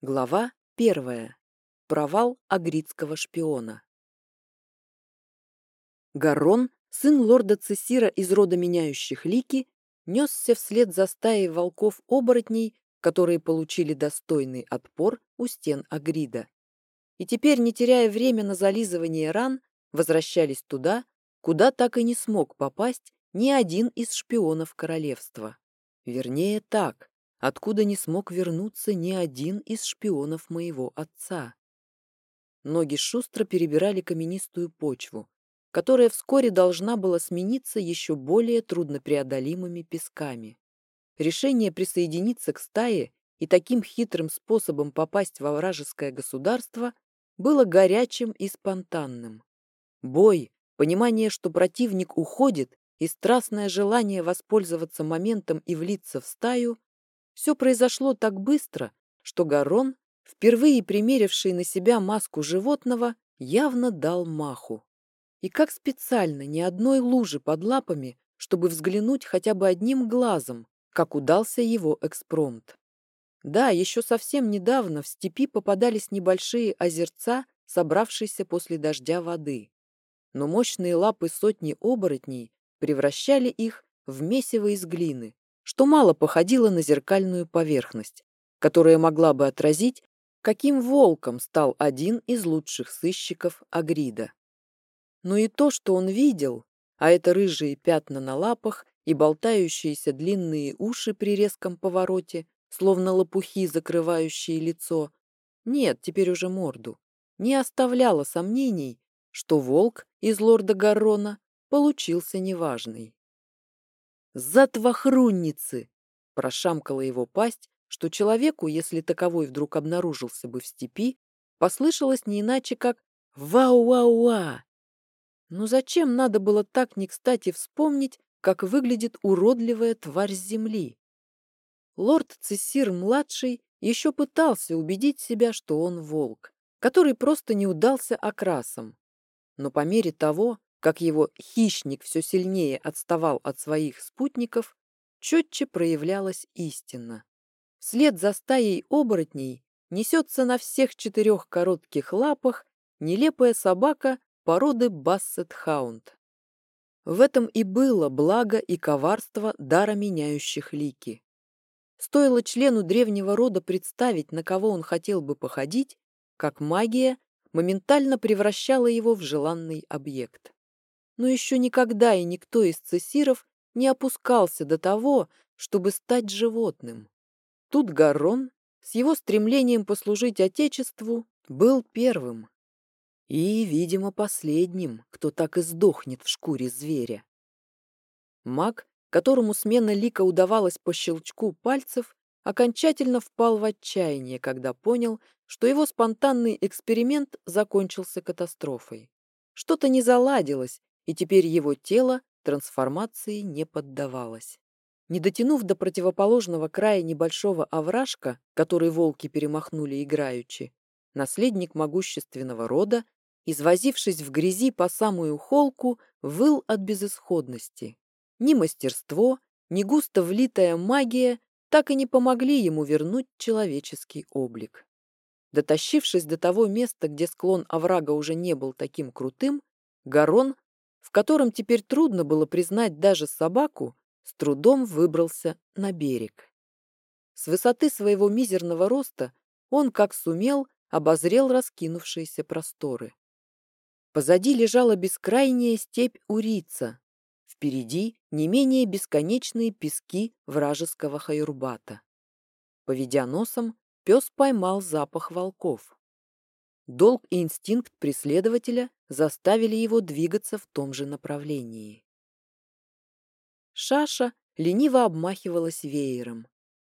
Глава первая. Провал агридского шпиона. Гаррон, сын лорда Цесира из рода меняющих лики, несся вслед за стаей волков-оборотней, которые получили достойный отпор у стен Агрида. И теперь, не теряя время на зализывание ран, возвращались туда, куда так и не смог попасть ни один из шпионов королевства. Вернее, так, откуда не смог вернуться ни один из шпионов моего отца. Ноги шустро перебирали каменистую почву, которая вскоре должна была смениться еще более труднопреодолимыми песками. Решение присоединиться к стае и таким хитрым способом попасть во вражеское государство было горячим и спонтанным. Бой, понимание, что противник уходит, и страстное желание воспользоваться моментом и влиться в стаю все произошло так быстро, что Гарон, впервые примеривший на себя маску животного, явно дал маху. И как специально ни одной лужи под лапами, чтобы взглянуть хотя бы одним глазом, как удался его экспромт. Да, еще совсем недавно в степи попадались небольшие озерца, собравшиеся после дождя воды. Но мощные лапы сотни оборотней превращали их в месиво из глины, что мало походило на зеркальную поверхность, которая могла бы отразить, каким волком стал один из лучших сыщиков Агрида. Но и то, что он видел, а это рыжие пятна на лапах и болтающиеся длинные уши при резком повороте, словно лопухи, закрывающие лицо, нет, теперь уже морду, не оставляло сомнений, что волк из лорда Гаррона получился неважный. «Затвахрунницы!» – прошамкала его пасть, что человеку, если таковой вдруг обнаружился бы в степи, послышалось не иначе, как «Вау-вау-ва!». Но зачем надо было так не кстати вспомнить, как выглядит уродливая тварь с земли? Лорд Цессир-младший еще пытался убедить себя, что он волк, который просто не удался окрасом. Но по мере того, как его хищник все сильнее отставал от своих спутников, четче проявлялась истина. Вслед за стаей оборотней несется на всех четырех коротких лапах нелепая собака породы бассет-хаунд. В этом и было благо и коварство дара меняющих лики. Стоило члену древнего рода представить, на кого он хотел бы походить, как магия моментально превращала его в желанный объект но еще никогда и никто из цесиров не опускался до того, чтобы стать животным. Тут Гаррон с его стремлением послужить Отечеству был первым и, видимо, последним, кто так и сдохнет в шкуре зверя. Маг, которому смена лика удавалась по щелчку пальцев, окончательно впал в отчаяние, когда понял, что его спонтанный эксперимент закончился катастрофой. Что-то не заладилось, и теперь его тело трансформации не поддавалось. Не дотянув до противоположного края небольшого овражка, который волки перемахнули играючи, наследник могущественного рода, извозившись в грязи по самую холку, выл от безысходности. Ни мастерство, ни густо влитая магия так и не помогли ему вернуть человеческий облик. Дотащившись до того места, где склон оврага уже не был таким крутым, Гарон в котором теперь трудно было признать даже собаку, с трудом выбрался на берег. С высоты своего мизерного роста он, как сумел, обозрел раскинувшиеся просторы. Позади лежала бескрайняя степь Урица, впереди не менее бесконечные пески вражеского хаюрбата. Поведя носом, пес поймал запах волков. Долг и инстинкт преследователя заставили его двигаться в том же направлении. Шаша лениво обмахивалась веером.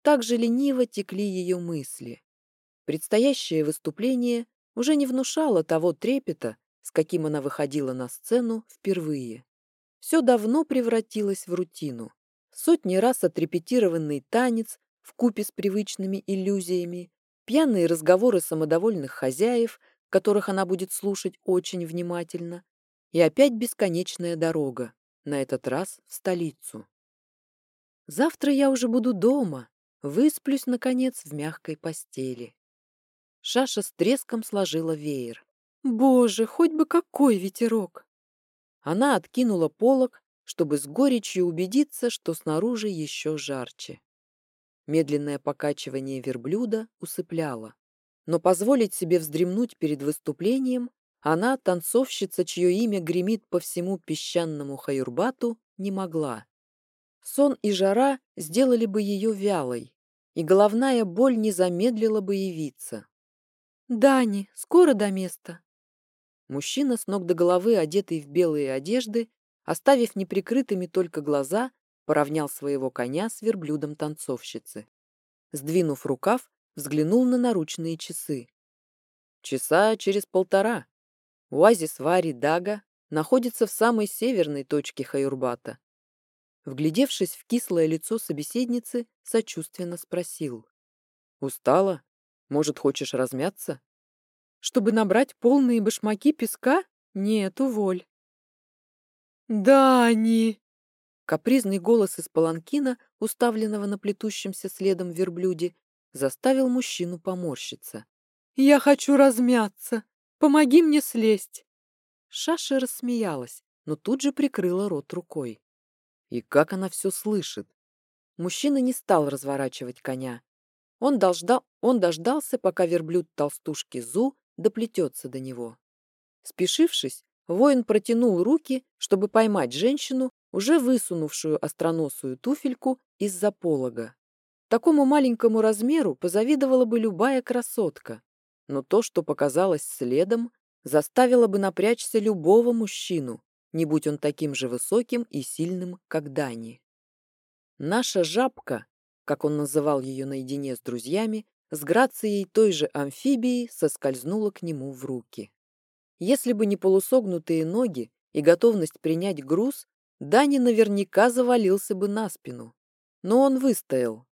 Так же лениво текли ее мысли. Предстоящее выступление уже не внушало того трепета, с каким она выходила на сцену впервые. Все давно превратилось в рутину. Сотни раз отрепетированный танец в купе с привычными иллюзиями, пьяные разговоры самодовольных хозяев, которых она будет слушать очень внимательно, и опять бесконечная дорога, на этот раз в столицу. Завтра я уже буду дома, высплюсь, наконец, в мягкой постели. Шаша с треском сложила веер. Боже, хоть бы какой ветерок! Она откинула полог, чтобы с горечью убедиться, что снаружи еще жарче. Медленное покачивание верблюда усыпляло. Но позволить себе вздремнуть перед выступлением она, танцовщица, чье имя гремит по всему песчаному Хаюрбату, не могла. Сон и жара сделали бы ее вялой, и головная боль не замедлила бы явиться. «Дани, скоро до места!» Мужчина с ног до головы, одетый в белые одежды, оставив неприкрытыми только глаза, поравнял своего коня с верблюдом танцовщицы. Сдвинув рукав, взглянул на наручные часы. Часа через полтора. Оазис Вари Дага находится в самой северной точке Хаюрбата. Вглядевшись в кислое лицо собеседницы, сочувственно спросил. «Устала? Может, хочешь размяться?» «Чтобы набрать полные башмаки песка? Нет, уволь». «Дани!» Капризный голос из паланкина, уставленного на плетущемся следом верблюде, заставил мужчину поморщиться. «Я хочу размяться! Помоги мне слезть!» Шаша рассмеялась, но тут же прикрыла рот рукой. И как она все слышит? Мужчина не стал разворачивать коня. Он, дождал, он дождался, пока верблюд толстушки Зу доплетется до него. Спешившись, воин протянул руки, чтобы поймать женщину, уже высунувшую остроносую туфельку из-за полога. Такому маленькому размеру позавидовала бы любая красотка, но то, что показалось следом, заставило бы напрячься любого мужчину, не будь он таким же высоким и сильным, как Дани. Наша жабка, как он называл ее наедине с друзьями, с грацией той же амфибии соскользнула к нему в руки. Если бы не полусогнутые ноги и готовность принять груз, Дани наверняка завалился бы на спину. Но он выстоял.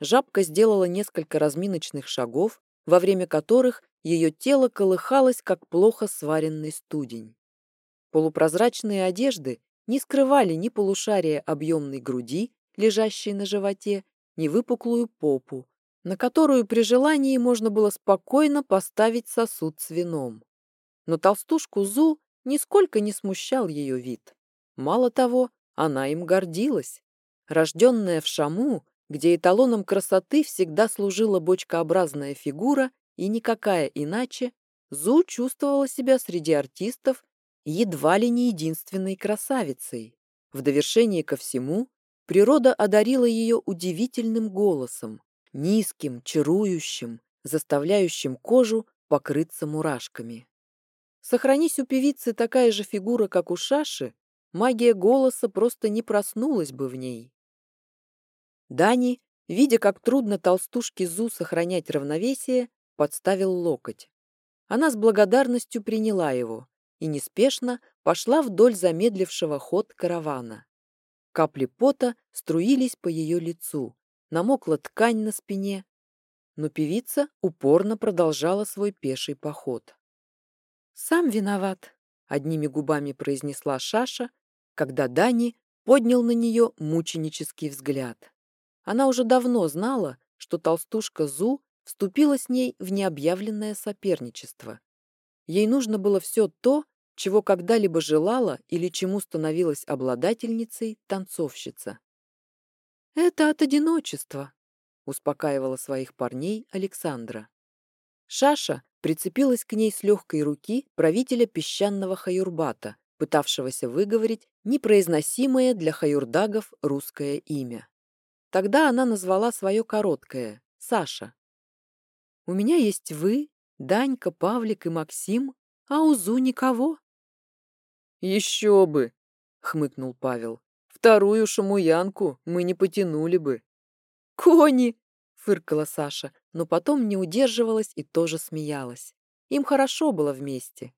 Жабка сделала несколько разминочных шагов, во время которых ее тело колыхалось, как плохо сваренный студень. Полупрозрачные одежды не скрывали ни полушария объемной груди, лежащей на животе, ни выпуклую попу, на которую при желании можно было спокойно поставить сосуд с вином. Но толстушку Зу нисколько не смущал ее вид. Мало того, она им гордилась. Рожденная в Шаму, где эталоном красоты всегда служила бочкообразная фигура и никакая иначе, Зу чувствовала себя среди артистов едва ли не единственной красавицей. В довершение ко всему, природа одарила ее удивительным голосом, низким, чарующим, заставляющим кожу покрыться мурашками. Сохранись у певицы такая же фигура, как у Шаши, магия голоса просто не проснулась бы в ней. Дани, видя, как трудно толстушке Зу сохранять равновесие, подставил локоть. Она с благодарностью приняла его, и неспешно пошла вдоль замедлившего ход каравана. Капли пота струились по ее лицу, намокла ткань на спине, но певица упорно продолжала свой пеший поход. «Сам виноват», — одними губами произнесла Шаша, когда Дани поднял на нее мученический взгляд. Она уже давно знала, что толстушка Зу вступила с ней в необъявленное соперничество. Ей нужно было все то, чего когда-либо желала или чему становилась обладательницей танцовщица. «Это от одиночества», — успокаивала своих парней Александра. Шаша прицепилась к ней с легкой руки правителя песчаного Хаюрбата, пытавшегося выговорить непроизносимое для хаюрдагов русское имя. Тогда она назвала свое короткое — Саша. «У меня есть вы, Данька, Павлик и Максим, а у Зу никого». «Еще бы!» — хмыкнул Павел. «Вторую шамуянку мы не потянули бы». «Кони!» — фыркала Саша, но потом не удерживалась и тоже смеялась. Им хорошо было вместе.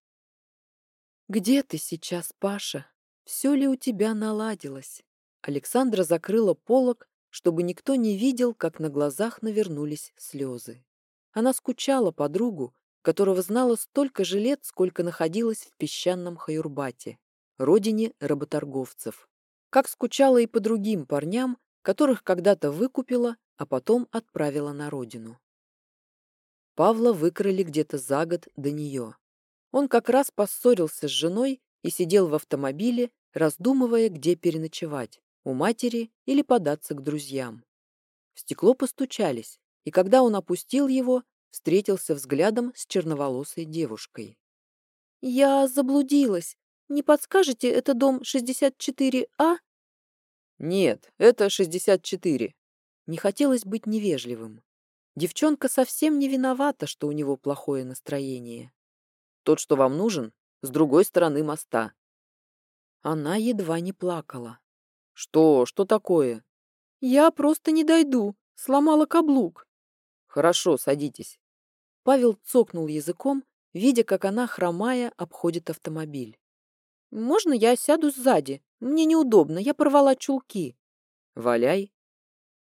«Где ты сейчас, Паша? Все ли у тебя наладилось?» Александра закрыла полок, чтобы никто не видел, как на глазах навернулись слезы. Она скучала по другу, которого знала столько же лет, сколько находилась в песчаном Хаюрбате, родине работорговцев. Как скучала и по другим парням, которых когда-то выкупила, а потом отправила на родину. Павла выкрали где-то за год до нее. Он как раз поссорился с женой и сидел в автомобиле, раздумывая, где переночевать, у матери или податься к друзьям. В стекло постучались, и когда он опустил его, встретился взглядом с черноволосой девушкой. «Я заблудилась. Не подскажете, это дом 64А?» «Нет, это 64». Не хотелось быть невежливым. Девчонка совсем не виновата, что у него плохое настроение. Тот, что вам нужен, с другой стороны моста. Она едва не плакала. Что? Что такое? Я просто не дойду. Сломала каблук. Хорошо, садитесь. Павел цокнул языком, видя, как она, хромая, обходит автомобиль. «Можно я сяду сзади? Мне неудобно, я порвала чулки». «Валяй».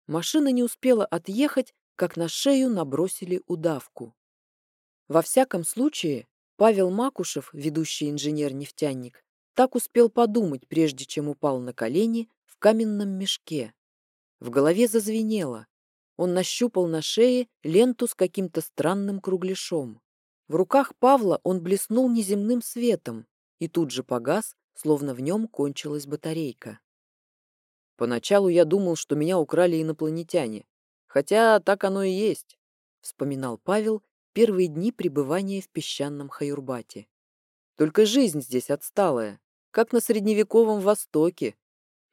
Машина не успела отъехать, как на шею набросили удавку. Во всяком случае, Павел Макушев, ведущий инженер-нефтяник, так успел подумать, прежде чем упал на колени в каменном мешке. В голове зазвенело. Он нащупал на шее ленту с каким-то странным кругляшом. В руках Павла он блеснул неземным светом и тут же погас, словно в нем кончилась батарейка. Поначалу я думал, что меня украли инопланетяне, хотя так оно и есть, вспоминал Павел первые дни пребывания в песчаном Хаюрбате. Только жизнь здесь отсталая, как на средневековом Востоке,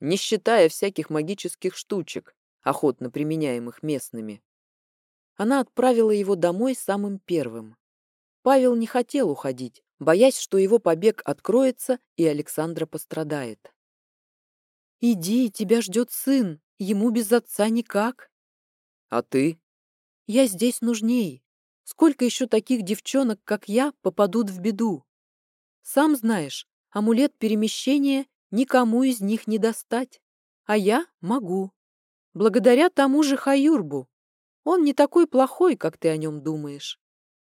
не считая всяких магических штучек, охотно применяемых местными. Она отправила его домой самым первым. Павел не хотел уходить, боясь, что его побег откроется и Александра пострадает. «Иди, тебя ждет сын, ему без отца никак». «А ты?» «Я здесь нужней. Сколько еще таких девчонок, как я, попадут в беду? Сам знаешь, амулет перемещения никому из них не достать, а я могу. Благодаря тому же Хаюрбу. Он не такой плохой, как ты о нем думаешь.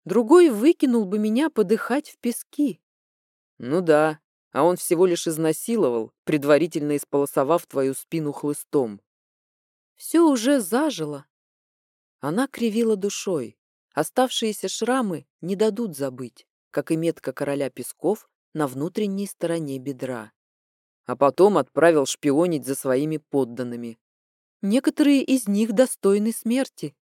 Другой выкинул бы меня подыхать в пески. Ну да, а он всего лишь изнасиловал, предварительно исполосовав твою спину хлыстом. Все уже зажило. Она кривила душой. Оставшиеся шрамы не дадут забыть, как и метка короля песков на внутренней стороне бедра. А потом отправил шпионить за своими подданными. Некоторые из них достойны смерти.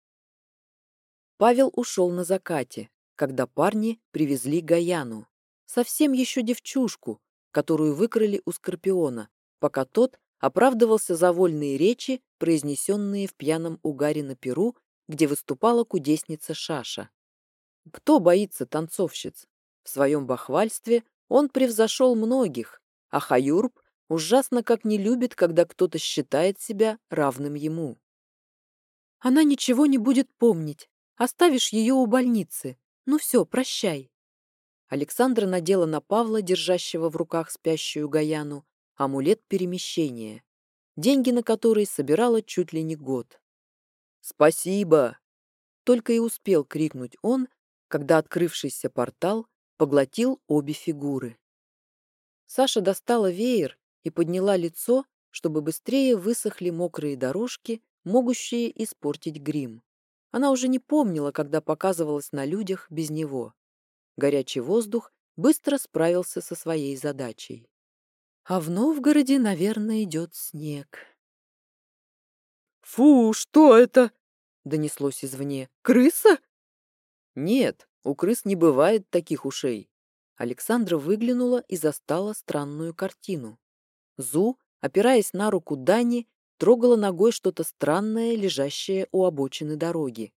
Павел ушел на закате, когда парни привезли Гаяну, совсем еще девчушку, которую выкрали у Скорпиона, пока тот оправдывался за вольные речи, произнесенные в пьяном угаре на Перу, где выступала кудесница Шаша. Кто боится танцовщиц? В своем бахвальстве он превзошел многих, а Хаюрб ужасно как не любит, когда кто-то считает себя равным ему. Она ничего не будет помнить. Оставишь ее у больницы. Ну все, прощай. Александра надела на Павла, держащего в руках спящую Гаяну, амулет перемещения, деньги на который собирала чуть ли не год. «Спасибо!» Только и успел крикнуть он, когда открывшийся портал поглотил обе фигуры. Саша достала веер и подняла лицо, чтобы быстрее высохли мокрые дорожки, могущие испортить грим. Она уже не помнила, когда показывалась на людях без него. Горячий воздух быстро справился со своей задачей. А в Новгороде, наверное, идет снег. «Фу, что это?» — донеслось извне. «Крыса?» «Нет, у крыс не бывает таких ушей». Александра выглянула и застала странную картину. Зу, опираясь на руку Дани, трогала ногой что-то странное, лежащее у обочины дороги.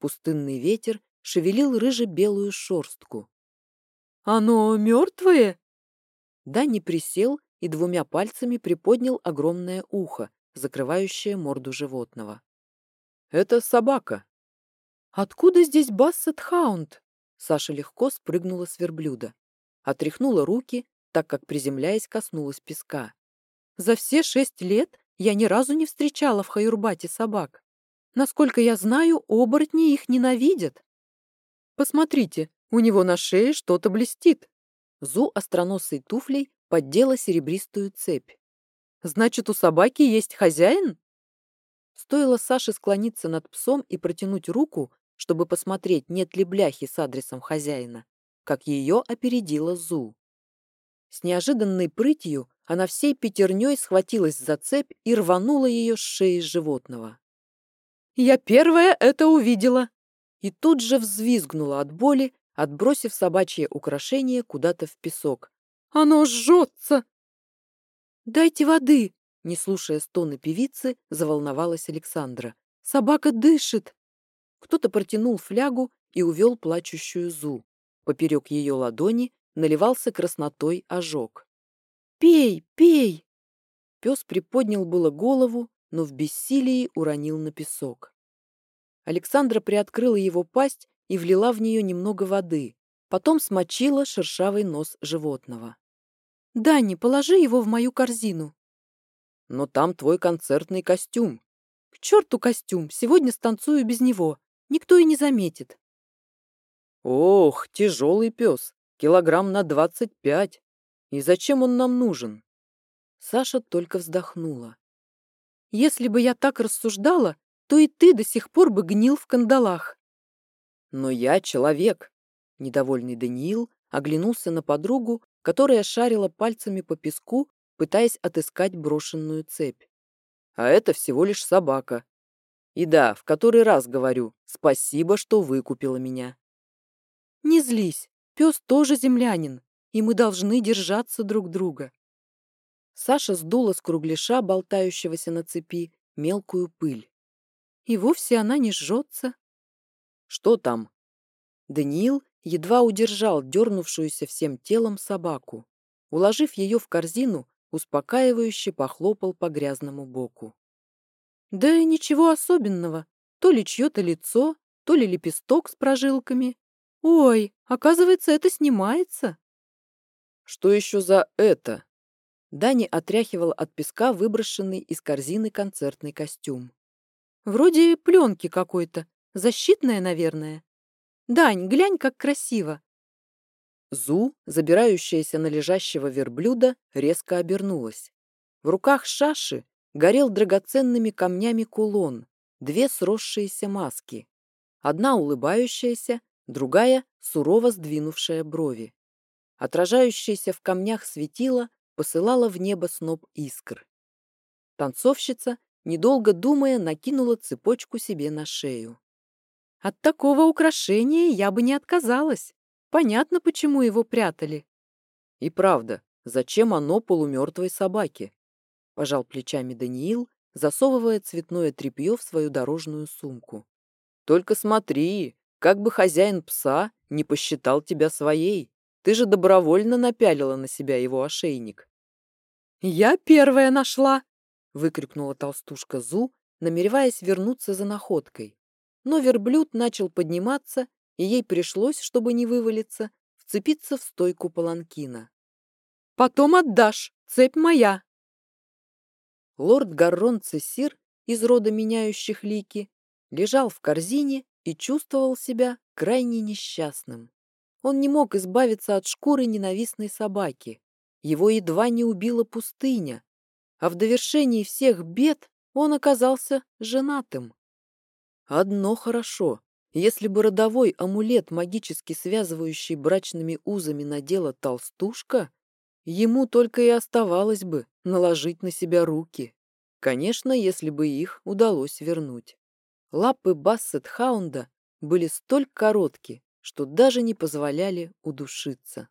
Пустынный ветер шевелил рыже-белую шорстку. «Оно мертвое?» Дани присел и двумя пальцами приподнял огромное ухо, закрывающее морду животного. «Это собака». «Откуда здесь бассет-хаунд?» Саша легко спрыгнула с верблюда. Отряхнула руки, так как, приземляясь, коснулась песка. «За все шесть лет я ни разу не встречала в Хаюрбате собак. Насколько я знаю, оборотни их ненавидят. Посмотрите, у него на шее что-то блестит. Зу остроносой туфлей поддела серебристую цепь. Значит, у собаки есть хозяин? Стоило Саше склониться над псом и протянуть руку, чтобы посмотреть, нет ли бляхи с адресом хозяина, как ее опередила Зу. С неожиданной прытью она всей пятерней схватилась за цепь и рванула ее с шеи животного. «Я первая это увидела!» И тут же взвизгнула от боли, отбросив собачье украшение куда-то в песок. «Оно жжется!» «Дайте воды!» Не слушая стоны певицы, заволновалась Александра. «Собака дышит!» Кто-то протянул флягу и увел плачущую Зу. Поперек ее ладони наливался краснотой ожог. «Пей, пей!» Пес приподнял было голову, но в бессилии уронил на песок. Александра приоткрыла его пасть и влила в нее немного воды, потом смочила шершавый нос животного. «Дани, положи его в мою корзину!» но там твой концертный костюм. К черту костюм, сегодня станцую без него. Никто и не заметит. Ох, тяжелый пес, килограмм на двадцать пять. И зачем он нам нужен? Саша только вздохнула. Если бы я так рассуждала, то и ты до сих пор бы гнил в кандалах. Но я человек. Недовольный Даниил оглянулся на подругу, которая шарила пальцами по песку пытаясь отыскать брошенную цепь. А это всего лишь собака. И да, в который раз говорю, спасибо, что выкупила меня. Не злись, пес тоже землянин, и мы должны держаться друг друга. Саша сдула с кругляша, болтающегося на цепи, мелкую пыль. И вовсе она не жжется. Что там? Даниил едва удержал дернувшуюся всем телом собаку. Уложив ее в корзину, успокаивающе похлопал по грязному боку. Да и ничего особенного. То ли чье-то лицо, то ли лепесток с прожилками. Ой, оказывается, это снимается. Что еще за это? Дани отряхивал от песка выброшенный из корзины концертный костюм. Вроде пленки какой-то, защитная, наверное. Дань, глянь, как красиво. Зу, забирающаяся на лежащего верблюда, резко обернулась. В руках Шаши горел драгоценными камнями кулон, две сросшиеся маски. Одна улыбающаяся, другая сурово сдвинувшая брови. Отражающаяся в камнях светило посылала в небо сноп искр. Танцовщица, недолго думая, накинула цепочку себе на шею. «От такого украшения я бы не отказалась», Понятно, почему его прятали. И правда, зачем оно полумертвой собаке? Пожал плечами Даниил, засовывая цветное тряпье в свою дорожную сумку. Только смотри, как бы хозяин пса не посчитал тебя своей. Ты же добровольно напялила на себя его ошейник. «Я первая нашла!» — выкрикнула толстушка Зу, намереваясь вернуться за находкой. Но верблюд начал подниматься и ей пришлось, чтобы не вывалиться, вцепиться в стойку паланкина. «Потом отдашь! Цепь моя!» Лорд Гаррон Цессир из рода меняющих лики лежал в корзине и чувствовал себя крайне несчастным. Он не мог избавиться от шкуры ненавистной собаки. Его едва не убила пустыня, а в довершении всех бед он оказался женатым. Одно хорошо. Если бы родовой амулет, магически связывающий брачными узами, надела толстушка, ему только и оставалось бы наложить на себя руки. Конечно, если бы их удалось вернуть. Лапы Бассет Хаунда были столь короткие, что даже не позволяли удушиться.